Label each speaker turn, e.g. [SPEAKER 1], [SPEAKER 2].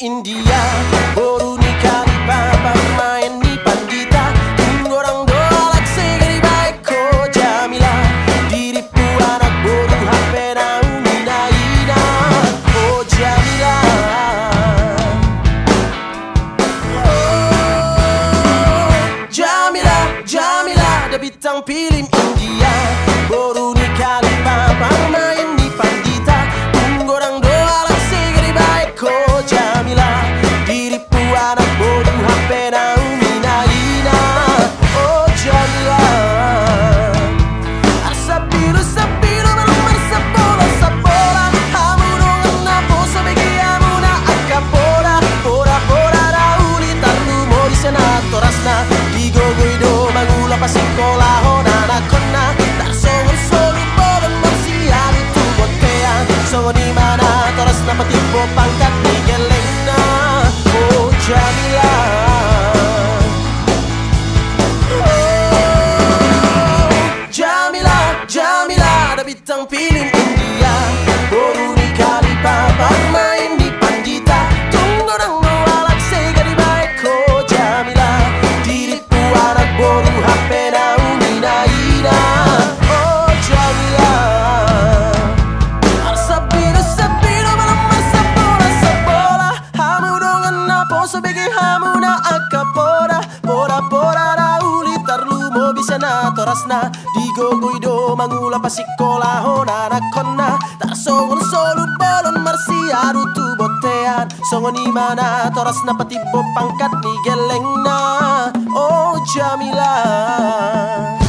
[SPEAKER 1] India. Baru nikah di papa main di pandita. Tunggu orang doa laksi gari baik ko Jamila. Diriku anak bodoh HP naumi naina Oh Jamila. Oh Jamila, Jamila. Ada bintang film India Jamila Jamila, Ada bintang film una akapora Pora pora na. Tora's na di Digo guido mangula pasikola hona nakona Tar songon solu bolon marsiaru tu botean mana toras na patibo pangkat ni gelengna Oh Jamila.